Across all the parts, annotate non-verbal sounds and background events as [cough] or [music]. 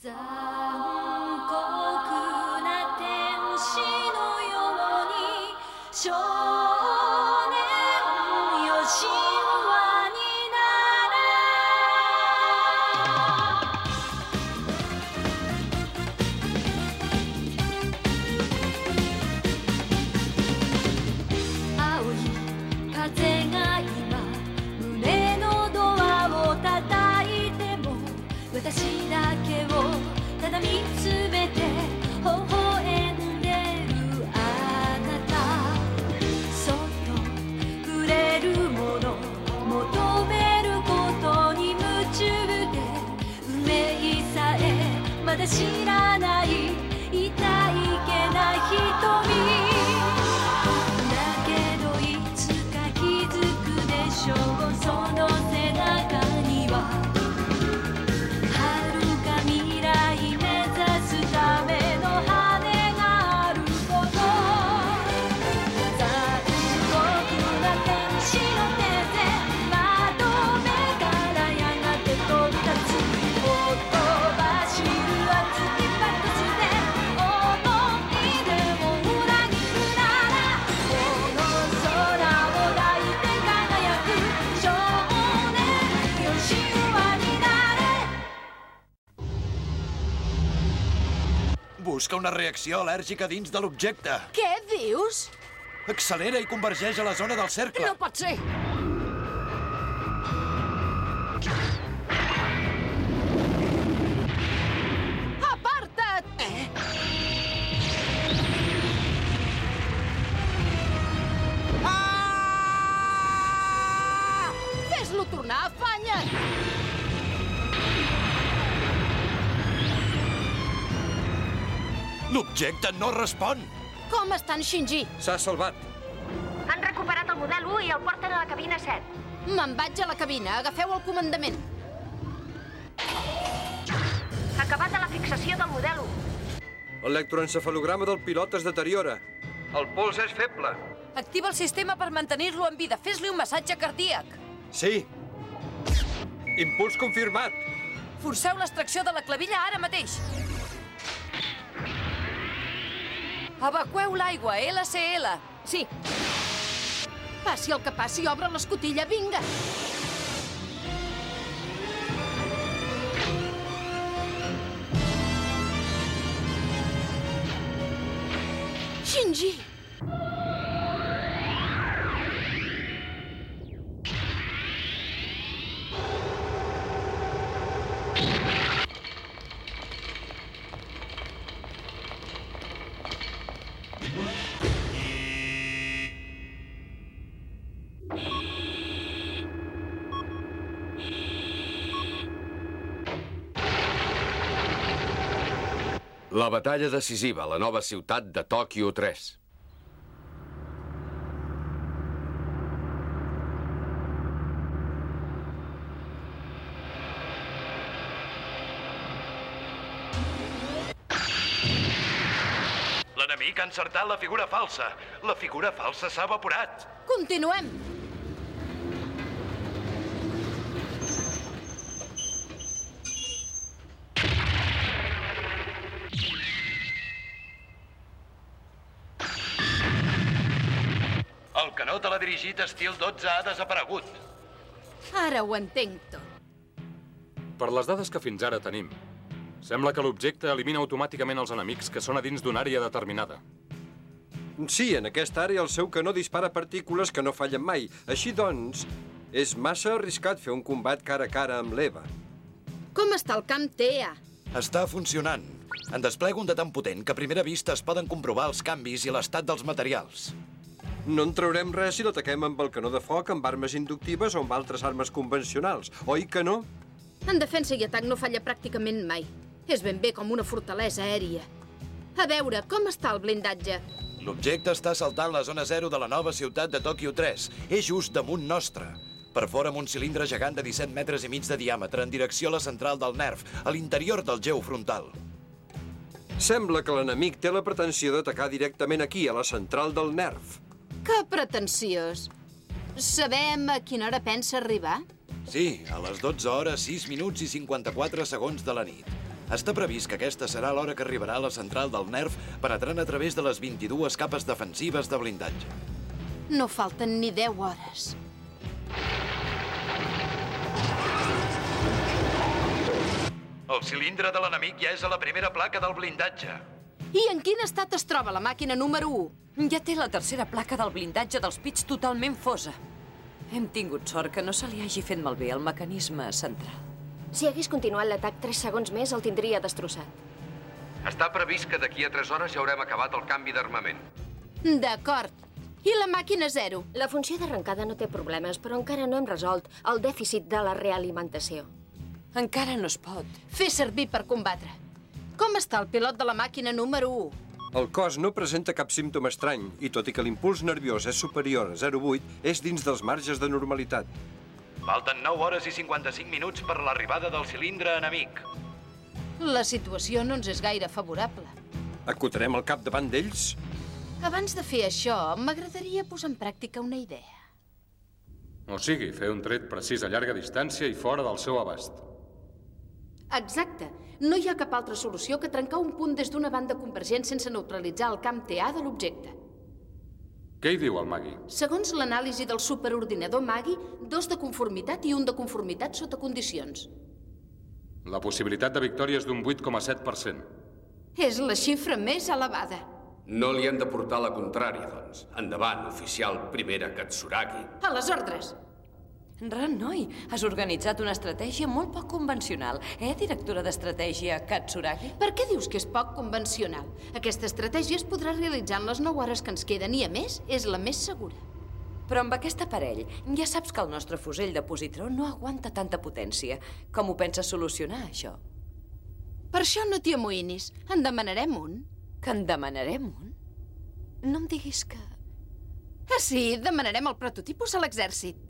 残酷な天使のようにで知らない痛いけな瞳 Busca una reacció al·lèrgica dins de l'objecte. Què dius? Accelera i convergeix a la zona del cercle. No pot ser! L'objecte no respon. Com està en Shinji? S'ha salvat. Han recuperat el model 1 i el porten a la cabina 7. Me'n vaig a la cabina. Agafeu el comandament. Acabat la fixació del model 1. L'electroencefalograma del pilot es deteriora. El pols és feble. Activa el sistema per mantenir-lo en vida. Fes-li un massatge cardíac. Sí. Impuls confirmat. Forceu l'extracció de la clavilla ara mateix. Evacueu l'aigua, LCL. Sí. Passi el que passi, obre l'escotilla, vinga. Shinji! La batalla decisiva a la nova ciutat de Tòquio 3. L'enemic ha encertat la figura falsa. La figura falsa s'ha evaporat. Continuem. Teledirigit estil 12 ha desaparegut. Ara ho entenc tot. Per les dades que fins ara tenim, sembla que l'objecte elimina automàticament els enemics que són a dins d'una àrea determinada. Sí, en aquesta àrea el seu canó dispara partícules que no fallen mai. Així doncs, és massa arriscat fer un combat cara a cara amb l'Eva. Com està el camp TEA? Està funcionant. En desplega un de tan potent que a primera vista es poden comprovar els canvis i l'estat dels materials. No en traurem res si l'ataquem amb el canó de foc, amb armes inductives o amb altres armes convencionals. Oi que no? En defensa i atac no falla pràcticament mai. És ben bé com una fortalesa aèria. A veure, com està el blindatge? L'objecte està saltant la zona zero de la nova ciutat de Tòquio 3. És just damunt nostre. Per fora amb un cilindre gegant de 17 metres i mig de diàmetre en direcció a la central del nerf, a l'interior del geu frontal. Sembla que l'enemic té la pretensió d'atacar directament aquí, a la central del nerf. Que pretensiós. Sabem a quina hora pensa arribar? Sí, a les 12 hores, 6 minuts i 54 segons de la nit. Està previst que aquesta serà l'hora que arribarà a la central del NERF penetrant a través de les 22 capes defensives de blindatge. No falten ni 10 hores. El cilindre de l'enemic ja és a la primera placa del blindatge. I en quin estat es troba la màquina número 1? Ja té la tercera placa del blindatge dels pits totalment fosa. Hem tingut sort que no se li hagi fet malbé el mecanisme central. Si hagués continuat l'atac 3 segons més, el tindria destrossat. Està previst que d'aquí a 3 hores ja haurem acabat el canvi d'armament. D'acord. I la màquina 0? La funció d'arrencada no té problemes, però encara no hem resolt el dèficit de la realimentació. Encara no es pot. Fer servir per combatre. Com està el pilot de la màquina número 1? El cos no presenta cap símptoma estrany i, tot i que l'impuls nerviós és superior a 0,8, és dins dels marges de normalitat. Falten 9 hores i 55 minuts per l'arribada del cilindre enemic. La situació no ens és gaire favorable. Acotarem el cap davant d'ells? Abans de fer això, m'agradaria posar en pràctica una idea. O sigui, fer un tret precís a llarga distància i fora del seu abast. Exacte. No hi ha cap altra solució que trencar un punt des d'una banda convergent sense neutralitzar el camp TA de l'objecte. Què hi diu el Magui? Segons l'anàlisi del superordinador Magui, dos de conformitat i un de conformitat sota condicions. La possibilitat de victòria és d'un 8,7%. És la xifra més elevada. No li hem de portar la contrària, doncs. Endavant, oficial primera Katsuragi. A les ordres. Renoi, has organitzat una estratègia molt poc convencional, eh, directora d'estratègia Katsuragi? Per què dius que és poc convencional? Aquesta estratègia es podrà realitzar en les 9 hores que ens queden i, a més, és la més segura. Però amb aquest aparell, ja saps que el nostre fusell de positró no aguanta tanta potència. Com ho penses solucionar, això? Per això no t'hi amoïnis. En demanarem un. Que en demanarem un? No em diguis que... Ah, sí, demanarem el prototipus a l'exèrcit.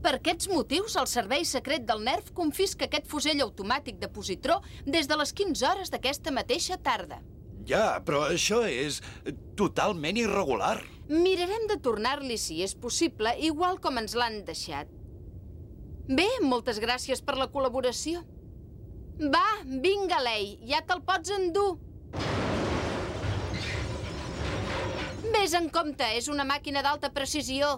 Per aquests motius, el Servei Secret del NERF confisca aquest fusell automàtic de positró des de les 15 hores d'aquesta mateixa tarda. Ja, però això és totalment irregular. Mirarem de tornar-li, si és possible, igual com ens l'han deixat. Bé, moltes gràcies per la col·laboració. Va, vinga, Lei, ja te'l pots endur. Ves en compte, és una màquina d'alta precisió.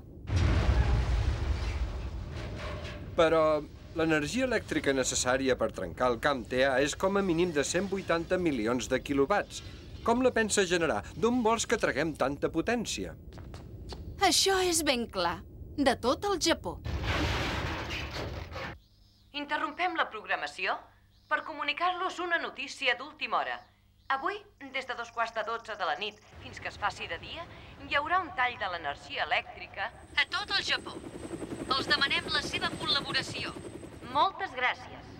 Però l'energia elèctrica necessària per trencar el camp TA és com a mínim de 180 milions de quilowatts. Com la pensa generar? D'on vols que traguem tanta potència? Això és ben clar. De tot el Japó. Interrompem la programació per comunicar-los una notícia d'última hora. Avui, des de dos quarts de dotze de la nit fins que es faci de dia, hi haurà un tall de l'energia elèctrica A tot el Japó. Els demanem la seva col·laboració. Moltes gràcies.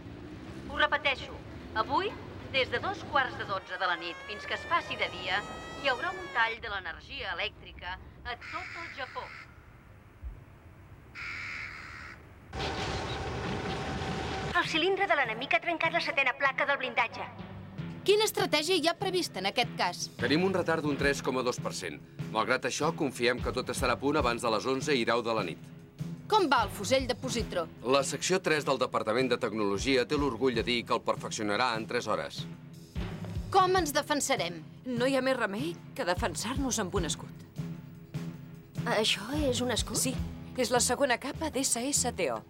Ho repeteixo. Avui, des de dos quarts de dotze de la nit fins que es faci de dia, hi haurà un tall de l'energia elèctrica a tot el Japó. El cilindre de l'enemic ha trencat la setena placa del blindatge. Quina estratègia hi ha prevista en aquest cas? Tenim un retard d'un 3,2%. Malgrat això, confiem que tot estarà a punt abans de les 11 i 10 de la nit. Com va el fusell de positró? La secció 3 del Departament de Tecnologia té l'orgull de dir que el perfeccionarà en 3 hores. Com ens defensarem? No hi ha més remei que defensar-nos amb un escut. Això és un escut? Sí, és la segona capa d'SSTO.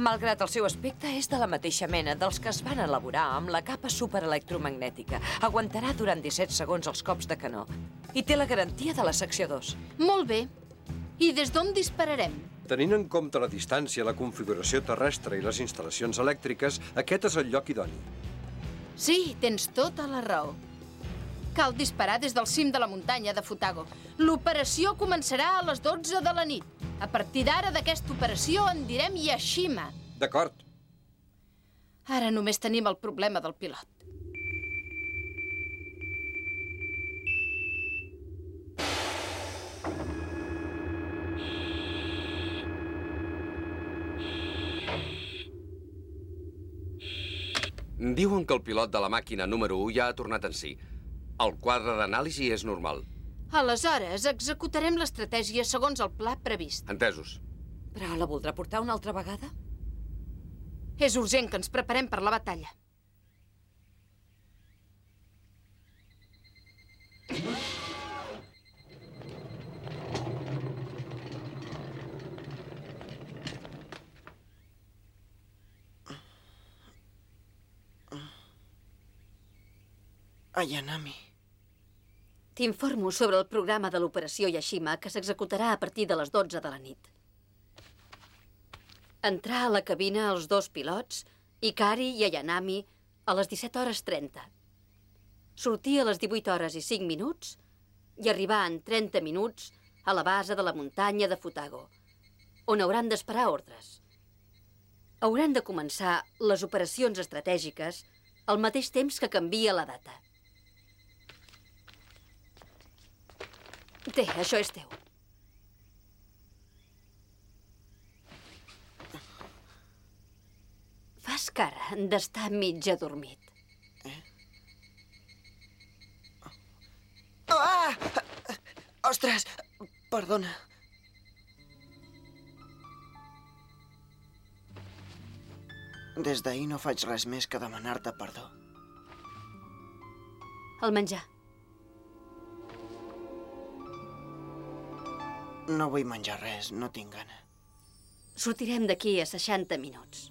Malgrat el seu aspecte, és de la mateixa mena dels que es van elaborar amb la capa superelectromagnètica. Aguantarà durant 17 segons els cops de canó. I té la garantia de la secció 2. Molt bé. I des d'on dispararem? Tenint en compte la distància, la configuració terrestre i les instal·lacions elèctriques, aquest és el lloc idoni. Sí, tens tota la raó. Cal disparar des del cim de la muntanya de Futago. L'operació començarà a les 12 de la nit. A partir d'ara d'aquesta operació en direm Yashima. D'acord. Ara només tenim el problema del pilot. Diuen que el pilot de la màquina número 1 ja ha tornat en si. El quadre d'anàlisi és normal. Aleshores, executarem l'estratègia segons el pla previst. Entesos. Però la voldrà portar una altra vegada? És urgent que ens preparem per la batalla. Ayanami. T'informo sobre el programa de l'operació Yashima que s'executarà a partir de les 12 de la nit. Entrar a la cabina els dos pilots, Ikari i Ayanami, a les 17 hores 30. Sortir a les 18 hores i 5 minuts i arribar en 30 minuts a la base de la muntanya de Futago, on hauran d'esperar ordres. Hauran de començar les operacions estratègiques al mateix temps que canvia la data. Té, això és teu. Fas cara d'estar mig adormit. Ah! Ostres, perdona. Des d'ahir no faig res més que demanar-te perdó. El menjar. No vull menjar res, no tinc gana. Sortirem d'aquí a 60 minuts.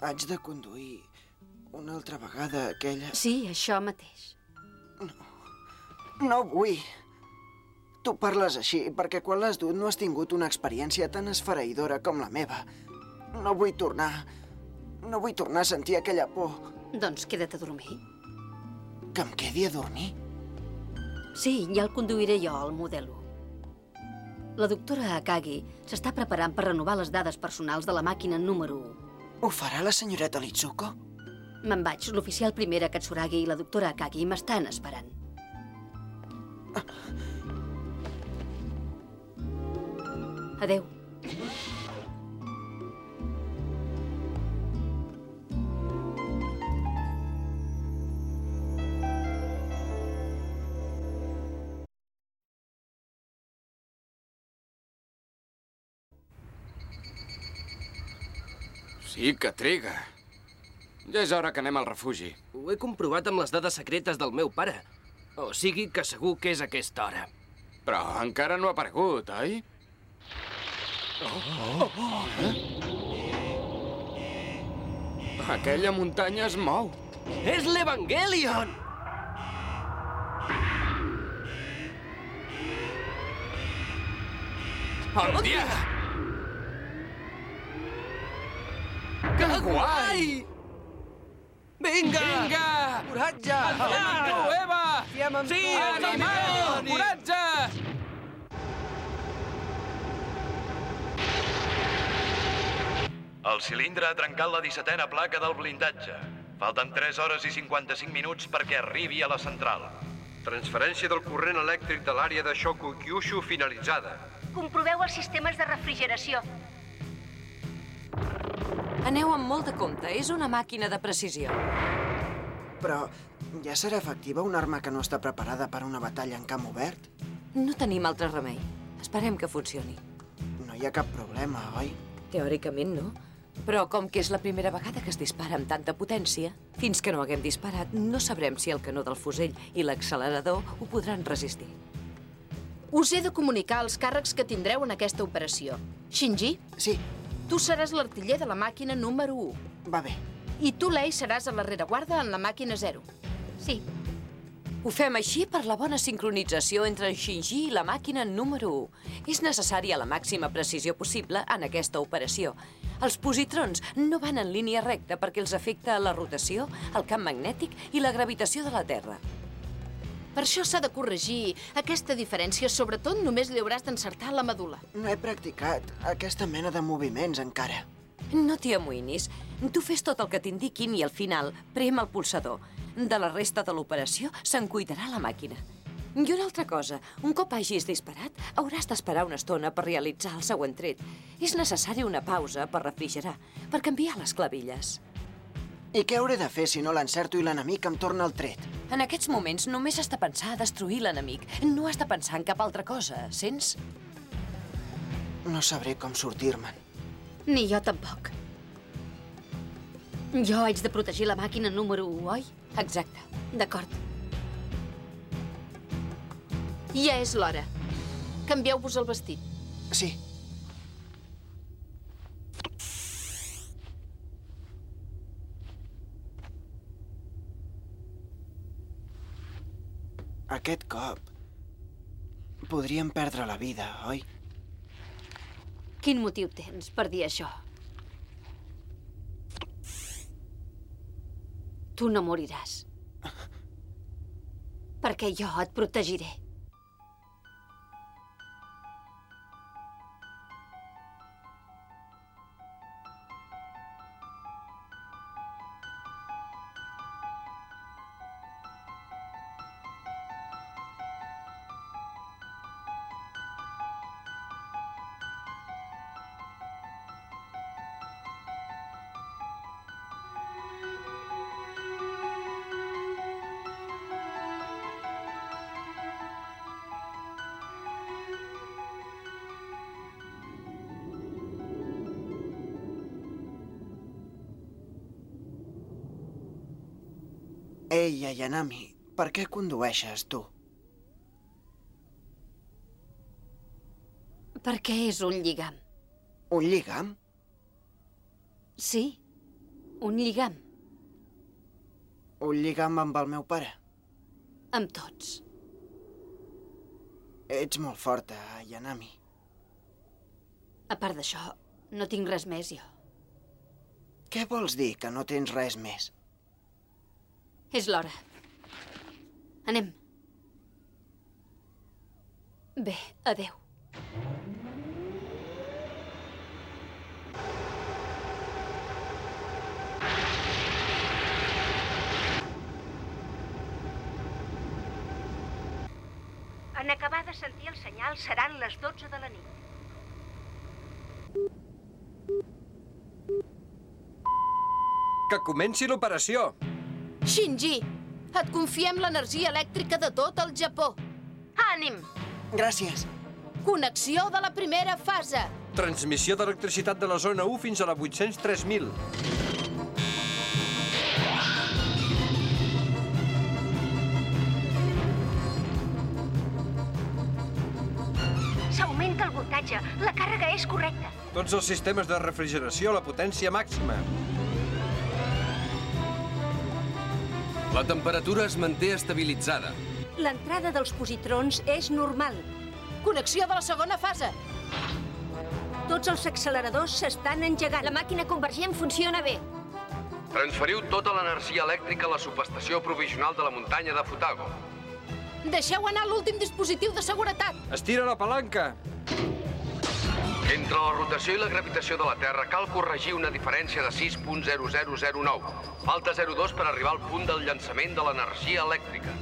Haig de conduir una altra vegada aquella... Sí, això mateix. No vull. Tu parles així perquè quan l'has dut no has tingut una experiència tan esfereïdora com la meva. No vull tornar... No vull tornar a sentir aquella por. Doncs queda't a dormir. Que em quedi a dormir? Sí, ja el conduiré jo, el model 1. La doctora Akagi s'està preparant per renovar les dades personals de la màquina número 1. Ho farà la senyoreta Litsuko? Me'n vaig. L'oficial primera Katsuragi i la doctora Akagi m'estan esperant. Adeu. Sí que triga. Ja és hora que anem al refugi. Ho he comprovat amb les dades secretes del meu pare. O sigui que segur que és aquesta hora. Però encara no ha aparegut, oi? Oh, oh, eh? Aquella muntanya es mou. És l'Evangelion! El dia! Que guai! Vinga! Vinga! Coratge! Animeu, Eva! Fiem amb Sí, tu, animeu! Evangelion! Coratge! El cilindre ha trencat la 17a placa del blindatge. Falten 3 hores i 55 minuts perquè arribi a la central. Transferència del corrent elèctric de l'àrea de Shokukyushu finalitzada. Comproveu els sistemes de refrigeració. Aneu amb molt de compte, és una màquina de precisió. Però ja serà efectiva una arma que no està preparada per a una batalla en camp obert? No tenim altre remei. Esperem que funcioni. No hi ha cap problema, oi? Teòricament no. Però com que és la primera vegada que es dispara amb tanta potència, fins que no haguem disparat, no sabrem si el canó del fusell i l'accelerador ho podran resistir. Us he de comunicar els càrrecs que tindreu en aquesta operació. Shinji? Sí. Tu seràs l'artiller de la màquina número 1. Va bé. I tu, Lei, seràs a la rereguarda en la màquina 0. Sí. Ho fem així per la bona sincronització entre en Shinji i la màquina número 1. És necessària la màxima precisió possible en aquesta operació. Els positrons no van en línia recta perquè els afecta la rotació, el camp magnètic i la gravitació de la Terra. Per això s'ha de corregir aquesta diferència. Sobretot només li hauràs d'encertar la medula. No he practicat aquesta mena de moviments encara. No t'hi amoïnis. Tu fes tot el que t'indiquin i al final prem el pulsador. De la resta de l'operació se'n cuidarà la màquina. I una altra cosa, un cop hagis disparat, hauràs d'esperar una estona per realitzar el següent tret. És necessari una pausa per refrigerar, per canviar les clavilles. I què hauré de fer si no l'encerto i l'enemic em torna el tret? En aquests moments només has de pensar a destruir l'enemic. No has de pensar en cap altra cosa, sents? No sabré com sortir-me'n. Ni jo tampoc. Jo haig de protegir la màquina número 1, oi? Exacte. D'acord. Ja és l'hora. Canvieu-vos el vestit. Sí. Aquest cop podríem perdre la vida, oi? Quin motiu tens per dir això? Tu no moriràs. [laughs] Perquè jo et protegiré. Ei, Ayanami, per què condueixes, tu? Perquè és un lligam. Un lligam? Sí, un lligam. Un lligam amb el meu pare? Amb tots. Ets molt forta, Ayanami. A part d'això, no tinc res més, jo. Què vols dir, que no tens res més? És l'hora. Anem. Bé, adeu. En acabar de sentir el senyal seran les 12 de la nit. Que comenci l'operació! Shinji, et confiem l'energia elèctrica de tot el Japó. Ànim! Gràcies. Connexió de la primera fase. Transmissió d'electricitat de la zona 1 fins a la 803.000. S'augmenta el voltatge. La càrrega és correcta. Tots els sistemes de refrigeració a la potència màxima. La temperatura es manté estabilitzada. L'entrada dels positrons és normal. Connexió de la segona fase. Tots els acceleradors s'estan engegant. La màquina convergent funciona bé. Transferiu tota l'energia elèctrica a la subestació provisional de la muntanya de Futago. Deixeu anar l'últim dispositiu de seguretat. Estira la palanca. Entre la rotació i la gravitació de la Terra cal corregir una diferència de 6.0009. Falta 0,2 per arribar al punt del llançament de l'energia elèctrica.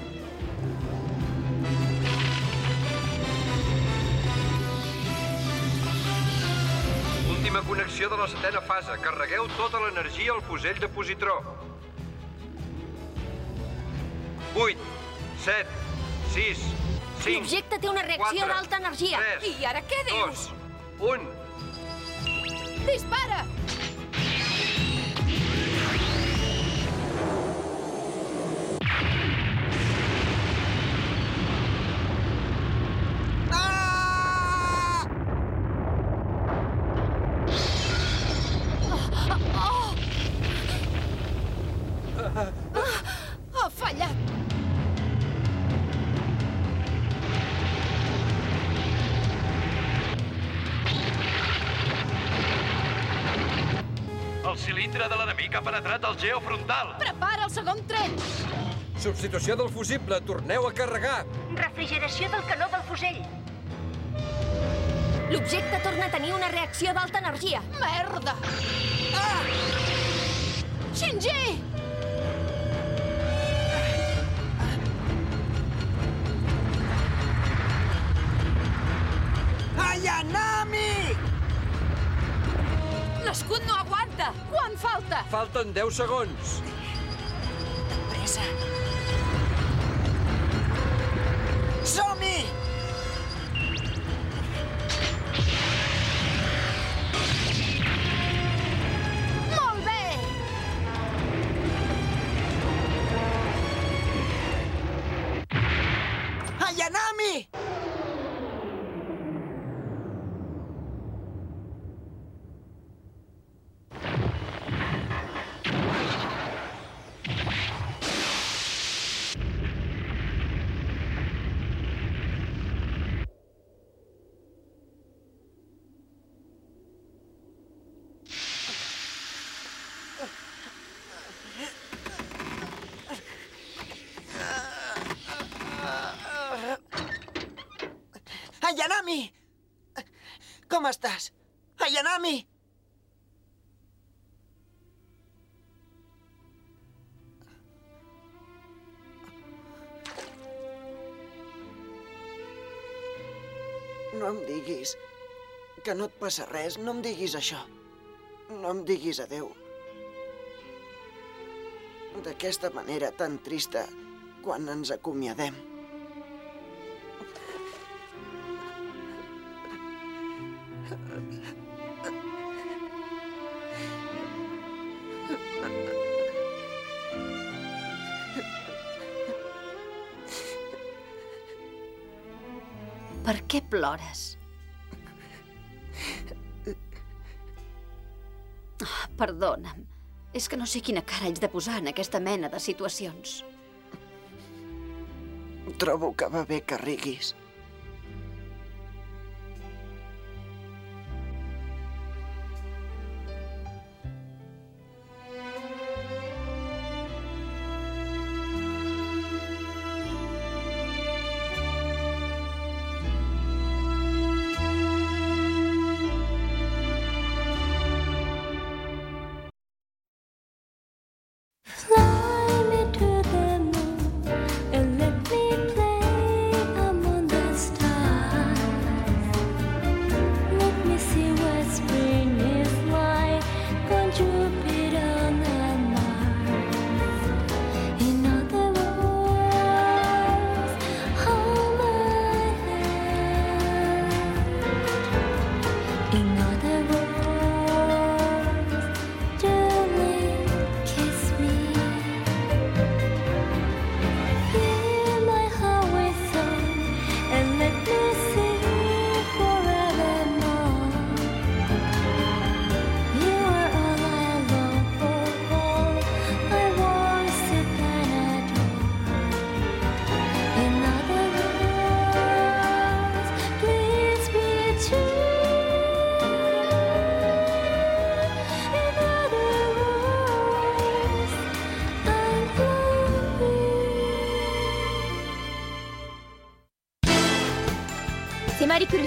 Última connexió de la setena fase. Carregueu tota l'energia al fusell de positró. 8, 7, 6, 5, L'objecte té una reacció d'alta energia. tres, I ara què dius? 2, 1... Dispara! Ha l'enemic ha penetrat al geofrontal. Prepara el segon tren! Substitució del fusible. Torneu a carregar. Refrigeració del canó del fusell. L'objecte torna a tenir una reacció d'alta energia. Merda! Ah! Shinji! Ayanami! L'escut no aguanta! Quan falta? Falten 10 segons. Pressa. Som-hi! Ayanami! Com estàs? Ayanami! No em diguis que no et passa res. No em diguis això. No em diguis adeu. D'aquesta manera tan trista quan ens acomiadem. Per què plores? Ah, perdona'm. És que no sé quina cara haig de posar en aquesta mena de situacions. Trobo que va bé que riguis.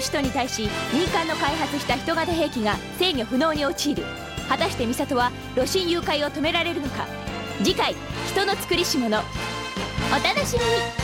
迫り来る人に対し民間の開発した人型兵器が制御不能に陥る。果たして美里は露心誘拐を止められるのか。次回「人の作りし者」お楽しみに。